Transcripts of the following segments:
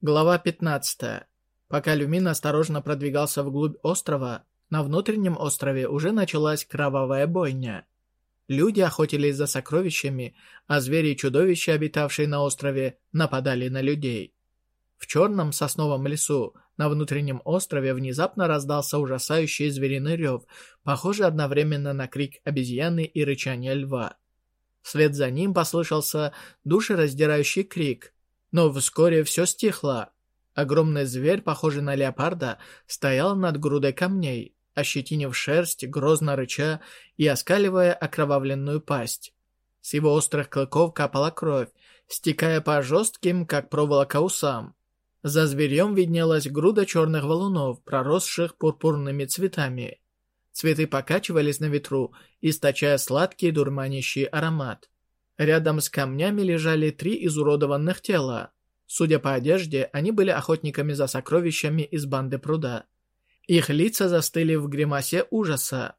Глава 15. Пока Люмин осторожно продвигался вглубь острова, на внутреннем острове уже началась кровавая бойня. Люди охотились за сокровищами, а звери и чудовища, обитавшие на острове, нападали на людей. В черном сосновом лесу на внутреннем острове внезапно раздался ужасающий звериный рев, похожий одновременно на крик обезьяны и рычание льва. Вслед за ним послышался душераздирающий крик – но вскоре все стихло. Огромный зверь, похожий на леопарда, стоял над грудой камней, ощетинив шерсть, грозно рыча и оскаливая окровавленную пасть. С его острых клыков капала кровь, стекая по жестким, как проволока, усам. За зверем виднелась груда черных валунов, проросших пурпурными цветами. Цветы покачивались на ветру, источая сладкий дурманящий аромат. Рядом с камнями лежали три изуродованных тела. Судя по одежде, они были охотниками за сокровищами из банды пруда. Их лица застыли в гримасе ужаса.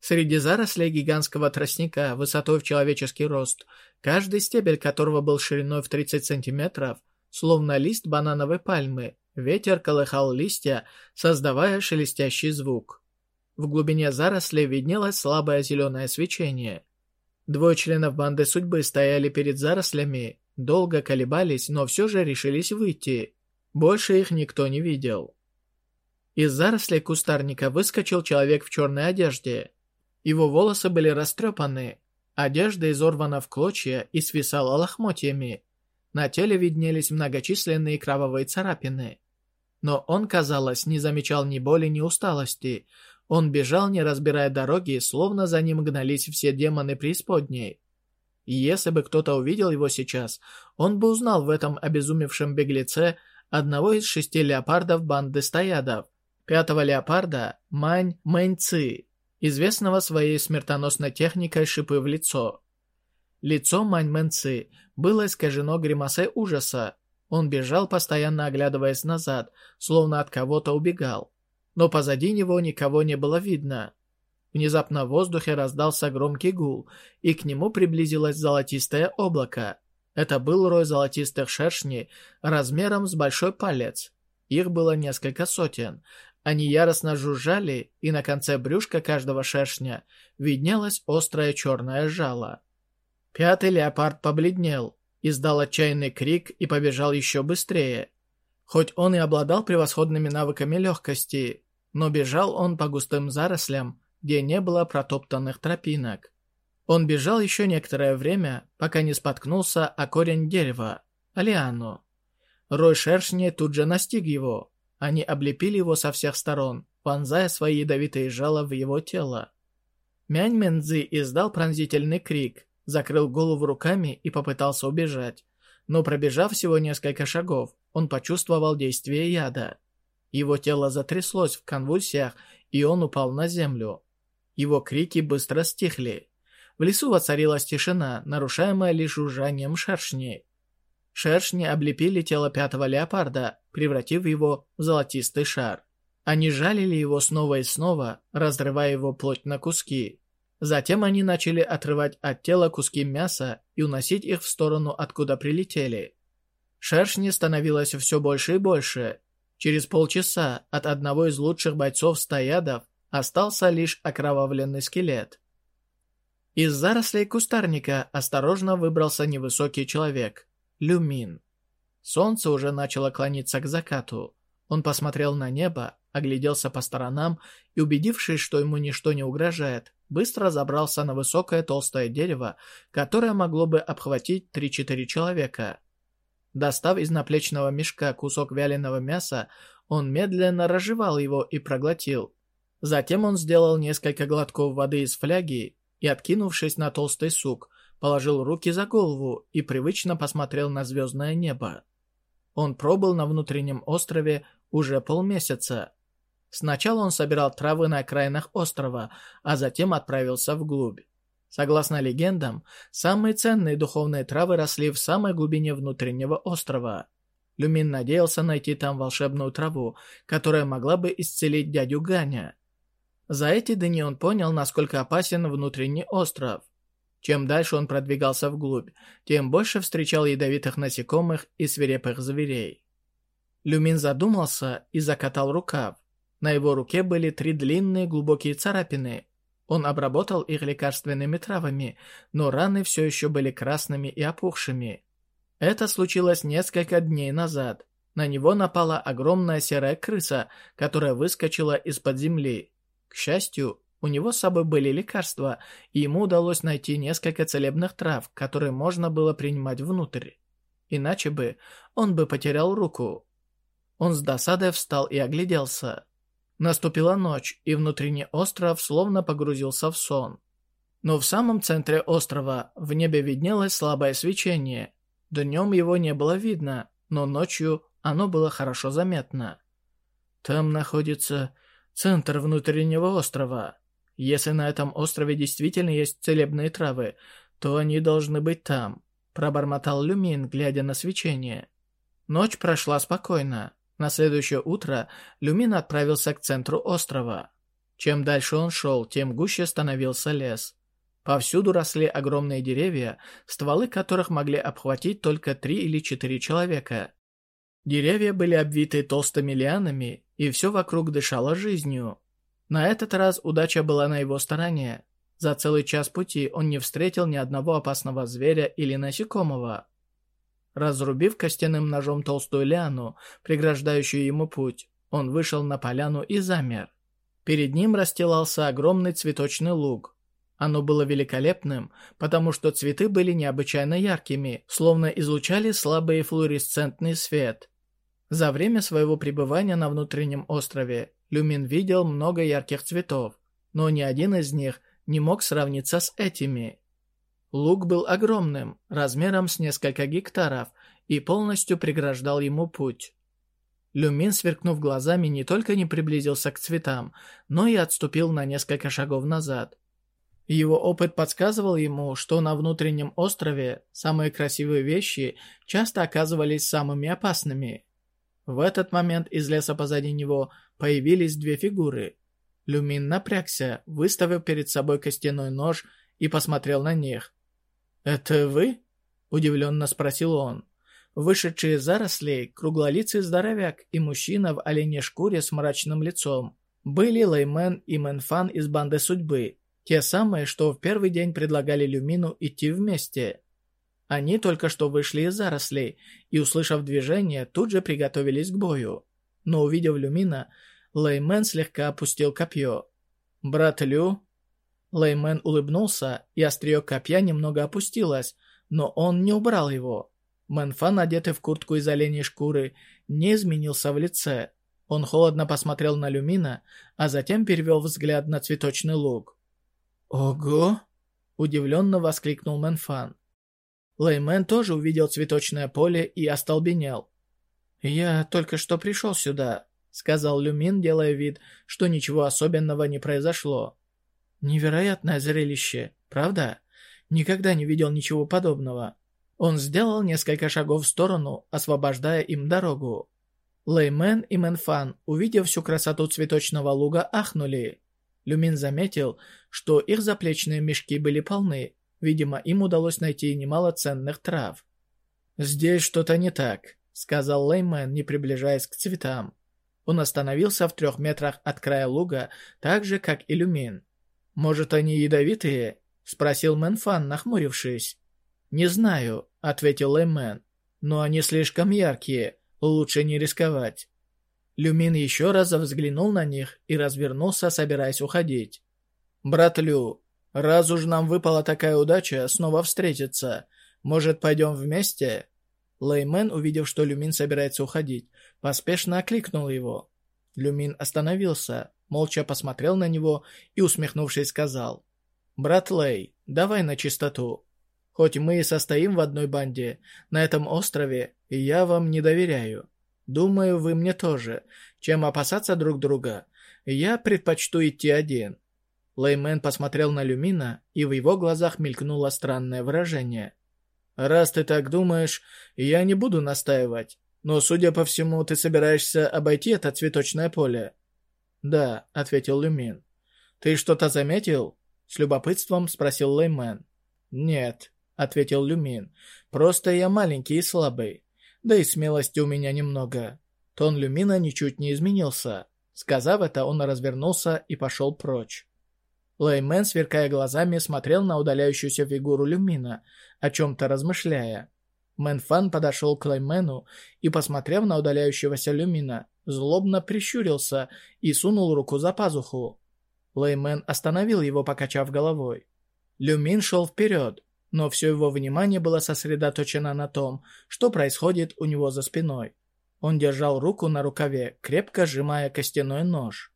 Среди зарослей гигантского тростника, высотой в человеческий рост, каждый стебель которого был шириной в 30 сантиметров, словно лист банановой пальмы, ветер колыхал листья, создавая шелестящий звук. В глубине зарослей виднелось слабое зеленое свечение – Двое членов банды судьбы стояли перед зарослями, долго колебались, но все же решились выйти. Больше их никто не видел. Из зарослей кустарника выскочил человек в черной одежде. Его волосы были растрепаны, одежда изорвана в клочья и свисала лохмотьями. На теле виднелись многочисленные кровавые царапины. Но он, казалось, не замечал ни боли, ни усталости, он бежал, не разбирая дороги, словно за ним гнались все демоны преисподней. И если бы кто-то увидел его сейчас, он бы узнал в этом обезумевшем беглеце одного из шести леопардов банды стоядов, пятого леопарда Мань Мэньци, известного своей смертоносной техникой шипы в лицо. Лицо Мань Мэньци было искажено гримасой ужаса. Он бежал, постоянно оглядываясь назад, словно от кого-то убегал но позади него никого не было видно. Внезапно в воздухе раздался громкий гул, и к нему приблизилось золотистое облако. Это был рой золотистых шершней размером с большой палец. Их было несколько сотен. Они яростно жужжали, и на конце брюшка каждого шершня виднелось острое черное жало. Пятый леопард побледнел, издал отчаянный крик и побежал еще быстрее. Хоть он и обладал превосходными навыками легкости, но бежал он по густым зарослям, где не было протоптанных тропинок. Он бежал еще некоторое время, пока не споткнулся о корень дерева, Алиану. Рой шершней тут же настиг его. Они облепили его со всех сторон, вонзая свои ядовитые жало в его тело. Мянь Мэнзи издал пронзительный крик, закрыл голову руками и попытался убежать. Но пробежав всего несколько шагов, он почувствовал действие яда. Его тело затряслось в конвульсиях, и он упал на землю. Его крики быстро стихли. В лесу воцарилась тишина, нарушаемая лишь жужжанием шершней. Шершни облепили тело пятого леопарда, превратив его в золотистый шар. Они жалили его снова и снова, разрывая его плоть на куски. Затем они начали отрывать от тела куски мяса и уносить их в сторону, откуда прилетели. Шершни становилось все больше и больше. Через полчаса от одного из лучших бойцов стоядов остался лишь окровавленный скелет. Из зарослей кустарника осторожно выбрался невысокий человек – Люмин. Солнце уже начало клониться к закату. Он посмотрел на небо, огляделся по сторонам и, убедившись, что ему ничто не угрожает, быстро забрался на высокое толстое дерево, которое могло бы обхватить 3-4 человека – Достав из наплечного мешка кусок вяленого мяса, он медленно разжевал его и проглотил. Затем он сделал несколько глотков воды из фляги и, откинувшись на толстый сук, положил руки за голову и привычно посмотрел на звездное небо. Он пробыл на внутреннем острове уже полмесяца. Сначала он собирал травы на окраинах острова, а затем отправился вглубь. Согласно легендам, самые ценные духовные травы росли в самой глубине внутреннего острова. Люмин надеялся найти там волшебную траву, которая могла бы исцелить дядю Ганя. За эти дни он понял, насколько опасен внутренний остров. Чем дальше он продвигался вглубь, тем больше встречал ядовитых насекомых и свирепых зверей. Люмин задумался и закатал рукав. На его руке были три длинные глубокие царапины. Он обработал их лекарственными травами, но раны все еще были красными и опухшими. Это случилось несколько дней назад. На него напала огромная серая крыса, которая выскочила из-под земли. К счастью, у него с собой были лекарства, и ему удалось найти несколько целебных трав, которые можно было принимать внутрь. Иначе бы он бы потерял руку. Он с досадой встал и огляделся. Наступила ночь, и внутренний остров словно погрузился в сон. Но в самом центре острова в небе виднелось слабое свечение. Днем его не было видно, но ночью оно было хорошо заметно. Там находится центр внутреннего острова. Если на этом острове действительно есть целебные травы, то они должны быть там», — пробормотал Люмин, глядя на свечение. Ночь прошла спокойно. На следующее утро Люмин отправился к центру острова. Чем дальше он шел, тем гуще становился лес. Повсюду росли огромные деревья, стволы которых могли обхватить только три или четыре человека. Деревья были обвиты толстыми лианами, и все вокруг дышало жизнью. На этот раз удача была на его стороне. За целый час пути он не встретил ни одного опасного зверя или насекомого. Разрубив костяным ножом толстую лиану, преграждающую ему путь, он вышел на поляну и замер. Перед ним расстилался огромный цветочный луг. Оно было великолепным, потому что цветы были необычайно яркими, словно излучали слабый флуоресцентный свет. За время своего пребывания на внутреннем острове Люмин видел много ярких цветов, но ни один из них не мог сравниться с этими. Луг был огромным, размером с несколько гектаров, и полностью преграждал ему путь. Люмин, сверкнув глазами, не только не приблизился к цветам, но и отступил на несколько шагов назад. Его опыт подсказывал ему, что на внутреннем острове самые красивые вещи часто оказывались самыми опасными. В этот момент из леса позади него появились две фигуры. Люмин напрягся, выставив перед собой костяной нож и посмотрел на них. «Это вы?» – удивленно спросил он. Вышедшие из зарослей, круглолицый здоровяк и мужчина в оленей шкуре с мрачным лицом были Леймен и Мэнфан из банды судьбы, те самые, что в первый день предлагали Люмину идти вместе. Они только что вышли из зарослей и, услышав движение, тут же приготовились к бою. Но увидев Люмина, Леймен слегка опустил копье. «Брат Лю, Леймен улыбнулся, и острие копья немного опустилось, но он не убрал его. Мэнфан, одетый в куртку из оленей шкуры, не изменился в лице. Он холодно посмотрел на Люмина, а затем перевел взгляд на цветочный луг. «Ого!» – удивленно воскликнул Мэнфан. Леймен тоже увидел цветочное поле и остолбенел. «Я только что пришел сюда», — сказал Люмин, делая вид, что ничего особенного не произошло. Невероятное зрелище, правда? Никогда не видел ничего подобного. Он сделал несколько шагов в сторону, освобождая им дорогу. Леймен и Мэнфан, увидев всю красоту цветочного луга, ахнули. Люмин заметил, что их заплечные мешки были полны. Видимо, им удалось найти немало ценных трав. «Здесь что-то не так», — сказал Леймен, не приближаясь к цветам. Он остановился в трех метрах от края луга, так же, как и Люмин. «Может, они ядовитые?» — спросил Мэнфан, нахмурившись. «Не знаю», — ответил Лэймен. «Но они слишком яркие, лучше не рисковать». Люмин еще раз взглянул на них и развернулся, собираясь уходить. «Брат Лю, раз уж нам выпала такая удача снова встретиться, может, пойдем вместе?» Леймен, увидев, что Люмин собирается уходить, поспешно окликнул его. Люмин остановился, молча посмотрел на него и, усмехнувшись, сказал, «Брат Лей, давай на чистоту. Хоть мы и состоим в одной банде, на этом острове, я вам не доверяю. Думаю, вы мне тоже. Чем опасаться друг друга, я предпочту идти один». Леймен посмотрел на Люмина, и в его глазах мелькнуло странное выражение. «Раз ты так думаешь, я не буду настаивать. Но, судя по всему, ты собираешься обойти это цветочное поле. «Да», — ответил Люмин. «Ты что-то заметил?» — с любопытством спросил Леймен. «Нет», — ответил Люмин, — «просто я маленький и слабый. Да и смелости у меня немного». Тон Люмина ничуть не изменился. Сказав это, он развернулся и пошел прочь. Лэймен, сверкая глазами, смотрел на удаляющуюся фигуру Люмина, о чем-то размышляя. Мэнфан подошел к Лэймену и, посмотрев на удаляющегося Люмина, злобно прищурился и сунул руку за пазуху. Лэймен остановил его, покачав головой. Люмин шел вперед, но все его внимание было сосредоточено на том, что происходит у него за спиной. Он держал руку на рукаве, крепко сжимая костяной нож.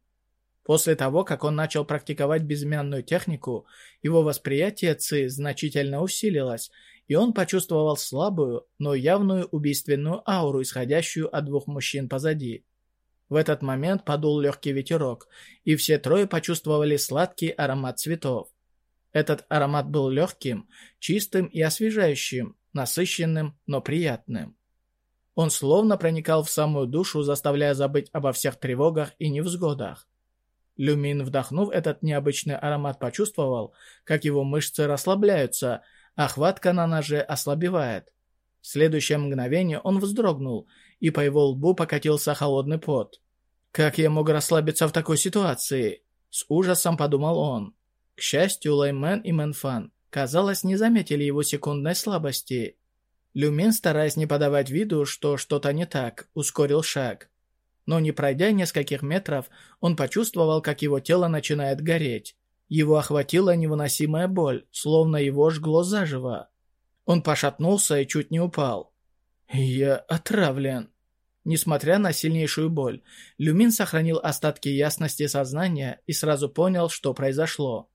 После того, как он начал практиковать безымянную технику, его восприятие Ци значительно усилилось, и он почувствовал слабую, но явную убийственную ауру, исходящую от двух мужчин позади. В этот момент подул легкий ветерок, и все трое почувствовали сладкий аромат цветов. Этот аромат был легким, чистым и освежающим, насыщенным, но приятным. Он словно проникал в самую душу, заставляя забыть обо всех тревогах и невзгодах. Люмин, вдохнув этот необычный аромат, почувствовал, как его мышцы расслабляются, а хватка на ноже ослабевает. В следующее мгновение он вздрогнул, и по его лбу покатился холодный пот. «Как я мог расслабиться в такой ситуации?» С ужасом подумал он. К счастью, Лаймен и Мэнфан, казалось, не заметили его секундной слабости. Люмин, стараясь не подавать виду, что что-то не так, ускорил шаг. Но не пройдя нескольких метров, он почувствовал, как его тело начинает гореть. Его охватила невыносимая боль, словно его жгло заживо. Он пошатнулся и чуть не упал. «Я отравлен». Несмотря на сильнейшую боль, Люмин сохранил остатки ясности сознания и сразу понял, что произошло.